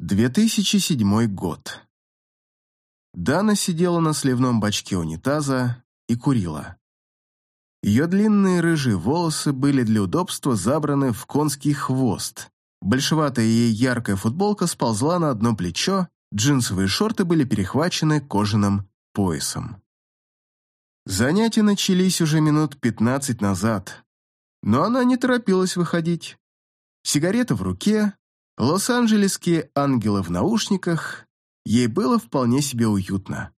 2007 год. Дана сидела на сливном бачке унитаза и курила. Ее длинные рыжие волосы были для удобства забраны в конский хвост. Большеватая ей яркая футболка сползла на одно плечо, джинсовые шорты были перехвачены кожаным поясом. Занятия начались уже минут пятнадцать назад, но она не торопилась выходить. Сигарета в руке, Лос-Анджелесские ангелы в наушниках, ей было вполне себе уютно.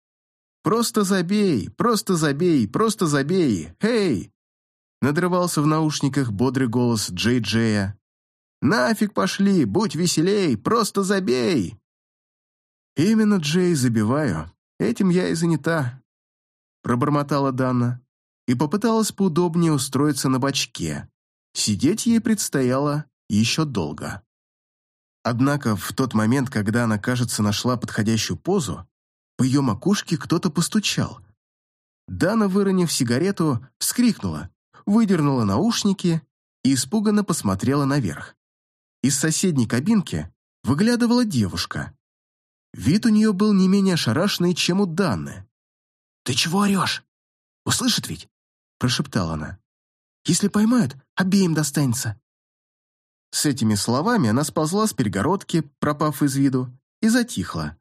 «Просто забей, просто забей, просто забей, эй!» Надрывался в наушниках бодрый голос Джей Джея. «Нафиг пошли, будь веселей, просто забей!» «Именно, Джей, забиваю. Этим я и занята», — пробормотала Дана и попыталась поудобнее устроиться на бочке. Сидеть ей предстояло еще долго. Однако в тот момент, когда она, кажется, нашла подходящую позу, по ее макушке кто-то постучал. Дана, выронив сигарету, вскрикнула, выдернула наушники и испуганно посмотрела наверх. Из соседней кабинки выглядывала девушка. Вид у нее был не менее ошарашенный, чем у Данны. «Ты чего орешь? Услышит ведь?» – прошептала она. «Если поймают, обеим достанется». С этими словами она сползла с перегородки, пропав из виду, и затихла.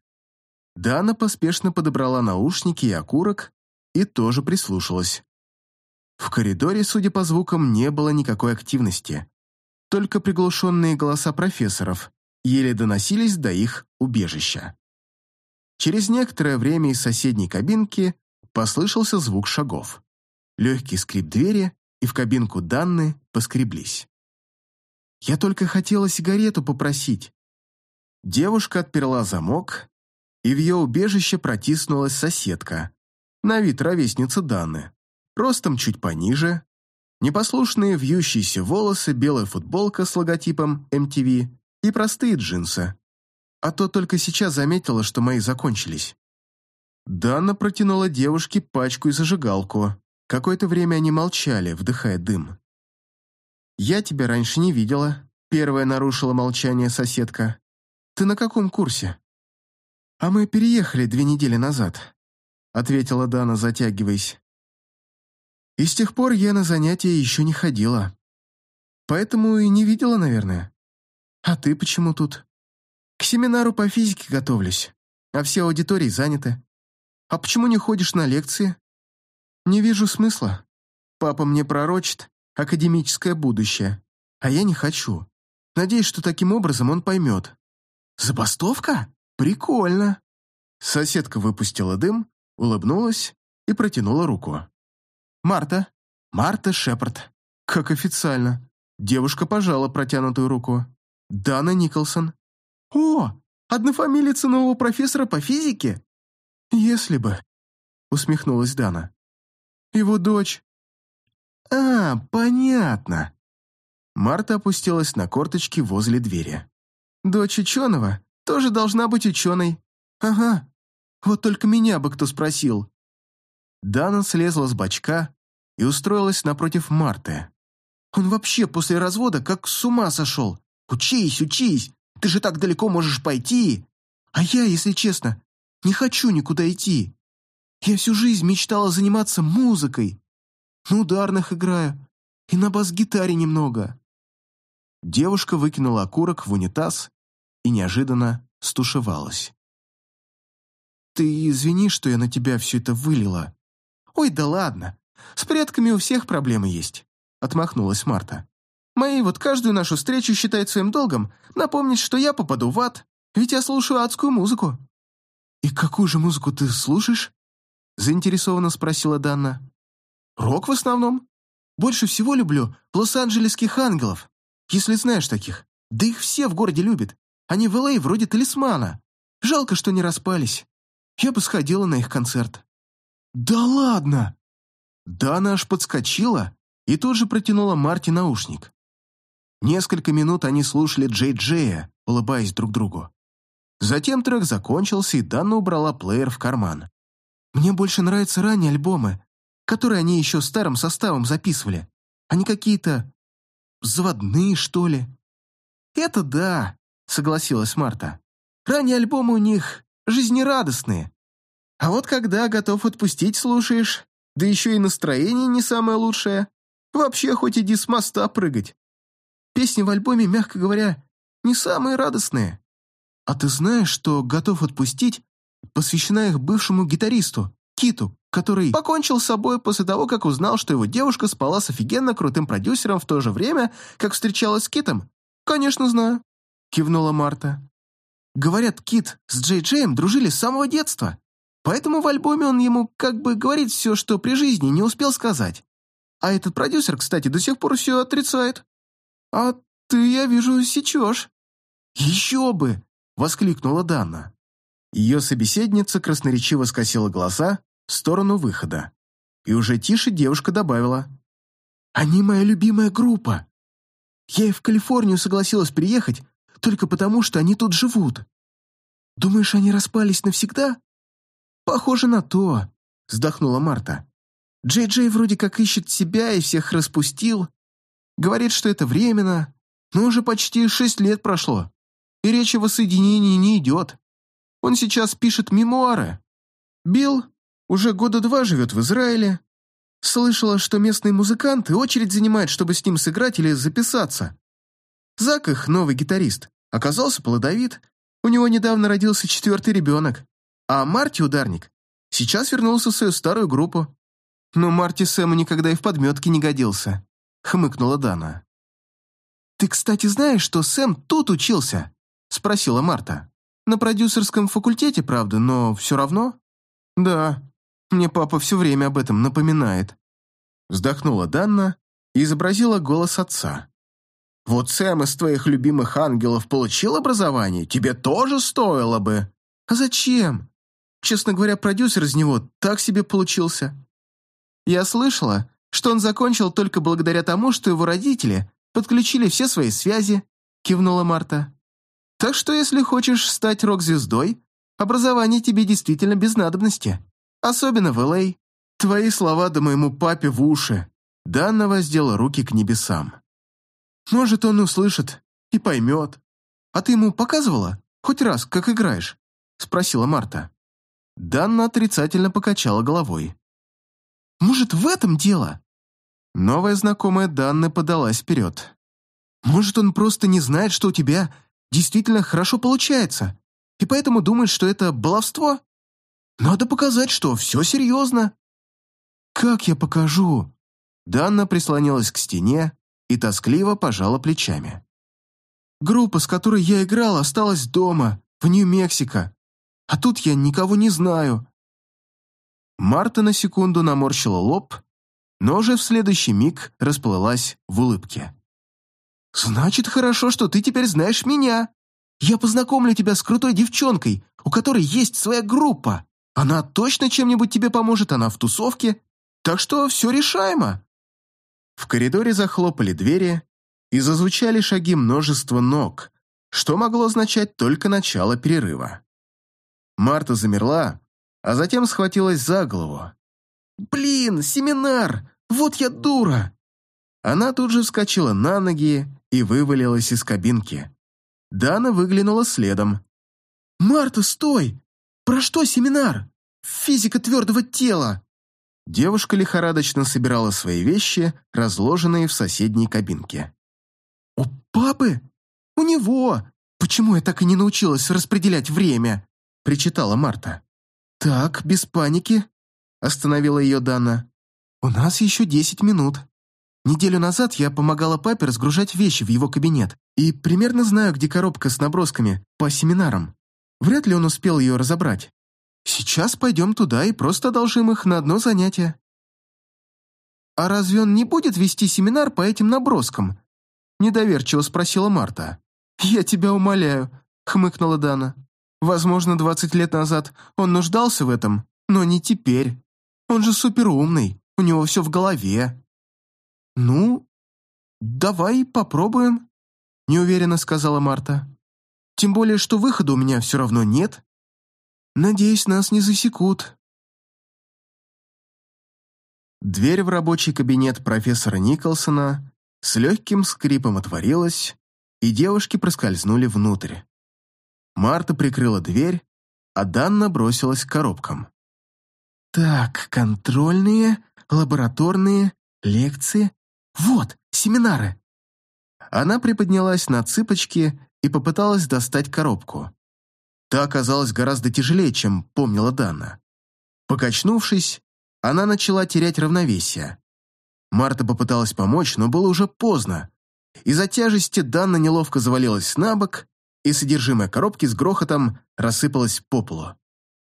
Дана поспешно подобрала наушники и окурок и тоже прислушалась. В коридоре, судя по звукам, не было никакой активности. Только приглушенные голоса профессоров еле доносились до их убежища. Через некоторое время из соседней кабинки послышался звук шагов. Легкий скрип двери, и в кабинку Данны поскреблись. Я только хотела сигарету попросить». Девушка отперла замок, и в ее убежище протиснулась соседка, на вид ровесница Даны, ростом чуть пониже, непослушные вьющиеся волосы, белая футболка с логотипом MTV и простые джинсы. А то только сейчас заметила, что мои закончились. Дана протянула девушке пачку и зажигалку. Какое-то время они молчали, вдыхая дым. «Я тебя раньше не видела», — первая нарушила молчание соседка. «Ты на каком курсе?» «А мы переехали две недели назад», — ответила Дана, затягиваясь. «И с тех пор я на занятия еще не ходила. Поэтому и не видела, наверное. А ты почему тут?» «К семинару по физике готовлюсь, а все аудитории заняты. А почему не ходишь на лекции?» «Не вижу смысла. Папа мне пророчит, академическое будущее, а я не хочу. Надеюсь, что таким образом он поймет. Забастовка? Прикольно. Соседка выпустила дым, улыбнулась и протянула руку. Марта. Марта Шепард. Как официально. Девушка пожала протянутую руку. Дана Николсон. О, однофамилица нового профессора по физике? Если бы, усмехнулась Дана. Его дочь «А, понятно». Марта опустилась на корточки возле двери. «Дочь ученого тоже должна быть ученой. Ага, вот только меня бы кто спросил». Дана слезла с бачка и устроилась напротив Марты. «Он вообще после развода как с ума сошел. Учись, учись, ты же так далеко можешь пойти. А я, если честно, не хочу никуда идти. Я всю жизнь мечтала заниматься музыкой, на ударных играю и на бас-гитаре немного». Девушка выкинула окурок в унитаз и неожиданно стушевалась. «Ты извини, что я на тебя все это вылила». «Ой, да ладно. С предками у всех проблемы есть», — отмахнулась Марта. «Мои вот каждую нашу встречу считают своим долгом напомнить, что я попаду в ад, ведь я слушаю адскую музыку». «И какую же музыку ты слушаешь?» — заинтересованно спросила Данна. Рок в основном. Больше всего люблю лос-анджелесских ангелов, если знаешь таких. Да их все в городе любят. Они в Л.А. вроде талисмана. Жалко, что не распались. Я бы сходила на их концерт. Да ладно! Дана аж подскочила и тут же протянула Марти наушник. Несколько минут они слушали Джей Джея, улыбаясь друг другу. Затем трек закончился, и Дана убрала плеер в карман. «Мне больше нравятся ранние альбомы, которые они еще старым составом записывали. Они какие-то заводные, что ли. Это да, согласилась Марта. ранние альбомы у них жизнерадостные. А вот когда готов отпустить слушаешь, да еще и настроение не самое лучшее, вообще хоть иди с моста прыгать. Песни в альбоме, мягко говоря, не самые радостные. А ты знаешь, что готов отпустить посвящена их бывшему гитаристу, Киту, который покончил с собой после того, как узнал, что его девушка спала с офигенно крутым продюсером в то же время, как встречалась с Китом? Конечно, знаю», — кивнула Марта. «Говорят, Кит с Джей Джеем дружили с самого детства, поэтому в альбоме он ему как бы говорит все, что при жизни не успел сказать. А этот продюсер, кстати, до сих пор все отрицает. А ты, я вижу, сечешь». «Еще бы!» — воскликнула Дана. Ее собеседница красноречиво скосила глаза в сторону выхода. И уже тише девушка добавила. «Они моя любимая группа. Я и в Калифорнию согласилась приехать только потому, что они тут живут. Думаешь, они распались навсегда?» «Похоже на то», — вздохнула Марта. «Джей Джей вроде как ищет себя и всех распустил. Говорит, что это временно, но уже почти шесть лет прошло, и речь о воссоединении не идет. Он сейчас пишет мемуары. Билл уже года два живет в Израиле. Слышала, что местные музыканты очередь занимают, чтобы с ним сыграть или записаться. Зак, их новый гитарист, оказался плодовит. У него недавно родился четвертый ребенок. А Марти, ударник, сейчас вернулся в свою старую группу. Но Марти Сэму никогда и в подметке не годился, хмыкнула Дана. «Ты, кстати, знаешь, что Сэм тут учился?» спросила Марта. «На продюсерском факультете, правда, но все равно?» «Да, мне папа все время об этом напоминает». Вздохнула Данна и изобразила голос отца. «Вот Сэм из твоих любимых ангелов получил образование, тебе тоже стоило бы». «А зачем? Честно говоря, продюсер из него так себе получился». «Я слышала, что он закончил только благодаря тому, что его родители подключили все свои связи», кивнула Марта. «Так что, если хочешь стать рок-звездой, образование тебе действительно без надобности». Особенно в Л.А. Твои слова да моему папе в уши. Данна воздела руки к небесам. Может, он услышит и поймет. А ты ему показывала? Хоть раз, как играешь?» Спросила Марта. Данна отрицательно покачала головой. «Может, в этом дело?» Новая знакомая Данна подалась вперед. «Может, он просто не знает, что у тебя действительно хорошо получается, и поэтому думает, что это баловство?» Надо показать, что все серьезно». «Как я покажу?» Данна прислонилась к стене и тоскливо пожала плечами. «Группа, с которой я играл, осталась дома, в Нью-Мексико, а тут я никого не знаю». Марта на секунду наморщила лоб, но уже в следующий миг расплылась в улыбке. «Значит, хорошо, что ты теперь знаешь меня. Я познакомлю тебя с крутой девчонкой, у которой есть своя группа». Она точно чем-нибудь тебе поможет, она в тусовке. Так что все решаемо». В коридоре захлопали двери и зазвучали шаги множества ног, что могло означать только начало перерыва. Марта замерла, а затем схватилась за голову. «Блин, семинар! Вот я дура!» Она тут же вскочила на ноги и вывалилась из кабинки. Дана выглянула следом. «Марта, стой! Про что семинар? Физика твердого тела!» Девушка лихорадочно собирала свои вещи, разложенные в соседней кабинке. «У папы? У него! Почему я так и не научилась распределять время?» — причитала Марта. «Так, без паники», — остановила ее Дана. «У нас еще десять минут. Неделю назад я помогала папе разгружать вещи в его кабинет и примерно знаю, где коробка с набросками по семинарам. Вряд ли он успел ее разобрать. Сейчас пойдем туда и просто одолжим их на одно занятие. А разве он не будет вести семинар по этим наброскам? Недоверчиво спросила Марта. Я тебя умоляю, хмыкнула Дана. Возможно, двадцать лет назад он нуждался в этом, но не теперь. Он же суперумный, у него все в голове. Ну, давай попробуем, неуверенно сказала Марта. Тем более, что выхода у меня все равно нет. Надеюсь, нас не засекут». Дверь в рабочий кабинет профессора Николсона с легким скрипом отворилась, и девушки проскользнули внутрь. Марта прикрыла дверь, а Данна бросилась к коробкам. «Так, контрольные, лабораторные, лекции. Вот, семинары!» Она приподнялась на цыпочки и попыталась достать коробку. Та оказалась гораздо тяжелее, чем помнила Данна. Покачнувшись, она начала терять равновесие. Марта попыталась помочь, но было уже поздно. Из-за тяжести Данна неловко завалилась на бок, и содержимое коробки с грохотом рассыпалось по полу.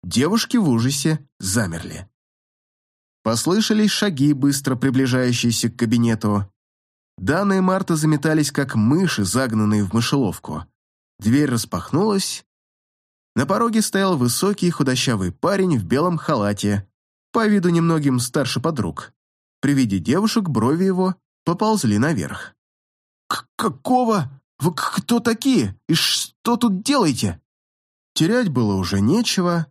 Девушки в ужасе замерли. Послышались шаги, быстро приближающиеся к кабинету. Дана и Марта заметались, как мыши, загнанные в мышеловку. Дверь распахнулась. На пороге стоял высокий худощавый парень в белом халате, по виду немногим старше подруг. При виде девушек брови его поползли наверх. К «Какого? Вы кто такие? И что тут делаете?» Терять было уже нечего,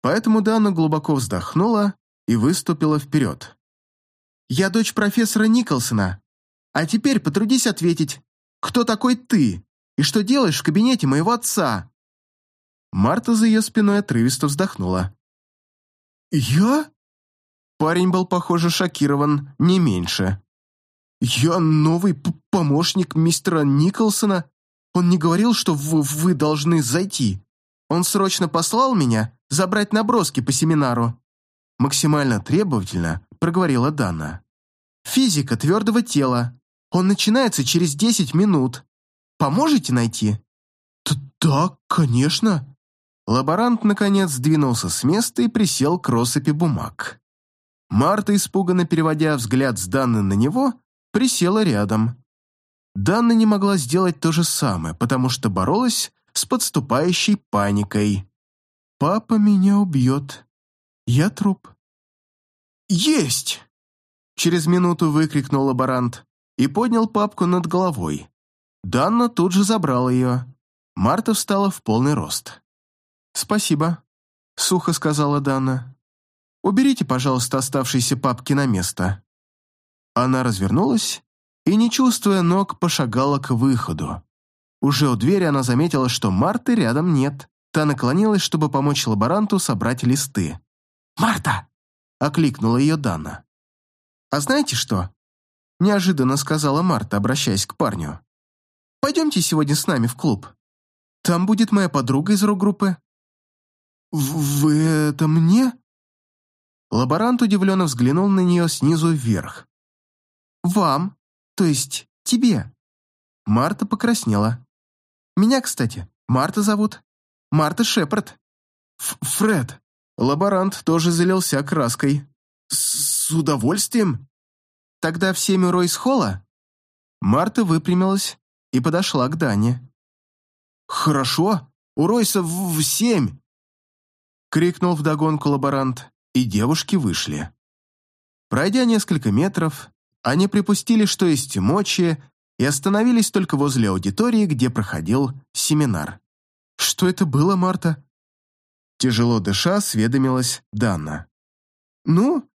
поэтому Дана глубоко вздохнула и выступила вперед. «Я дочь профессора Николсона. А теперь потрудись ответить, кто такой ты и что делаешь в кабинете моего отца?» Марта за ее спиной отрывисто вздохнула. «Я?» Парень был, похоже, шокирован не меньше. «Я новый помощник мистера Николсона. Он не говорил, что вы, должны зайти. Он срочно послал меня забрать наброски по семинару максимально требовательно проговорила Дана. «Физика твердого тела. Он начинается через десять минут. Поможете найти?» «Да, конечно». Лаборант, наконец, сдвинулся с места и присел к россыпи бумаг. Марта, испуганно переводя взгляд с Данны на него, присела рядом. Данна не могла сделать то же самое, потому что боролась с подступающей паникой. «Папа меня убьет. Я труп. «Есть!» Через минуту выкрикнул лаборант и поднял папку над головой. Данна тут же забрала ее. Марта встала в полный рост. «Спасибо», — сухо сказала Данна. «Уберите, пожалуйста, оставшиеся папки на место». Она развернулась и, не чувствуя ног, пошагала к выходу. Уже у двери она заметила, что Марты рядом нет. Та наклонилась, чтобы помочь лаборанту собрать листы. «Марта!» окликнула ее Дана. «А знаете что?» – неожиданно сказала Марта, обращаясь к парню. «Пойдемте сегодня с нами в клуб. Там будет моя подруга из рок-группы». «Вы это мне?» Лаборант удивленно взглянул на нее снизу вверх. «Вам, то есть тебе». Марта покраснела. «Меня, кстати, Марта зовут. Марта Шепард». Ф «Фред», Лаборант тоже залился краской. «С удовольствием?» «Тогда в семь у Ройс-Холла?» Марта выпрямилась и подошла к Дане. «Хорошо, у Ройса в, в семь!» Крикнул вдогонку лаборант, и девушки вышли. Пройдя несколько метров, они припустили, что есть мочи, и остановились только возле аудитории, где проходил семинар. «Что это было, Марта?» Тяжело дыша, осведомилась Дана. «Ну,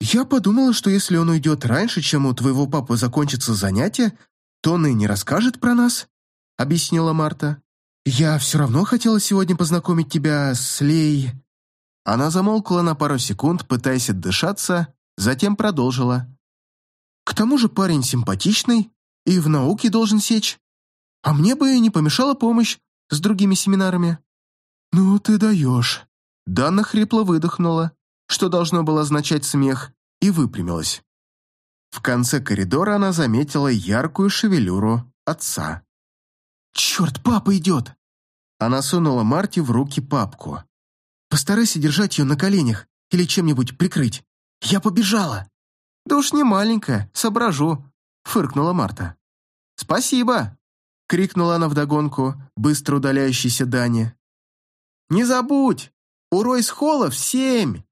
я подумала, что если он уйдет раньше, чем у твоего папы закончится занятие, то он и не расскажет про нас», — объяснила Марта. «Я все равно хотела сегодня познакомить тебя с Лей...» Она замолкла на пару секунд, пытаясь отдышаться, затем продолжила. «К тому же парень симпатичный и в науке должен сечь. А мне бы не помешала помощь с другими семинарами». «Ну ты даешь!» Дана хрипло выдохнула, что должно было означать смех, и выпрямилась. В конце коридора она заметила яркую шевелюру отца. «Черт, папа идет!» Она сунула Марте в руки папку. «Постарайся держать ее на коленях или чем-нибудь прикрыть. Я побежала!» «Да уж не маленькая, соображу», — фыркнула Марта. «Спасибо!» — крикнула она вдогонку, быстро удаляющейся Дане. «Не забудь! У Ройс-Холла в семь!»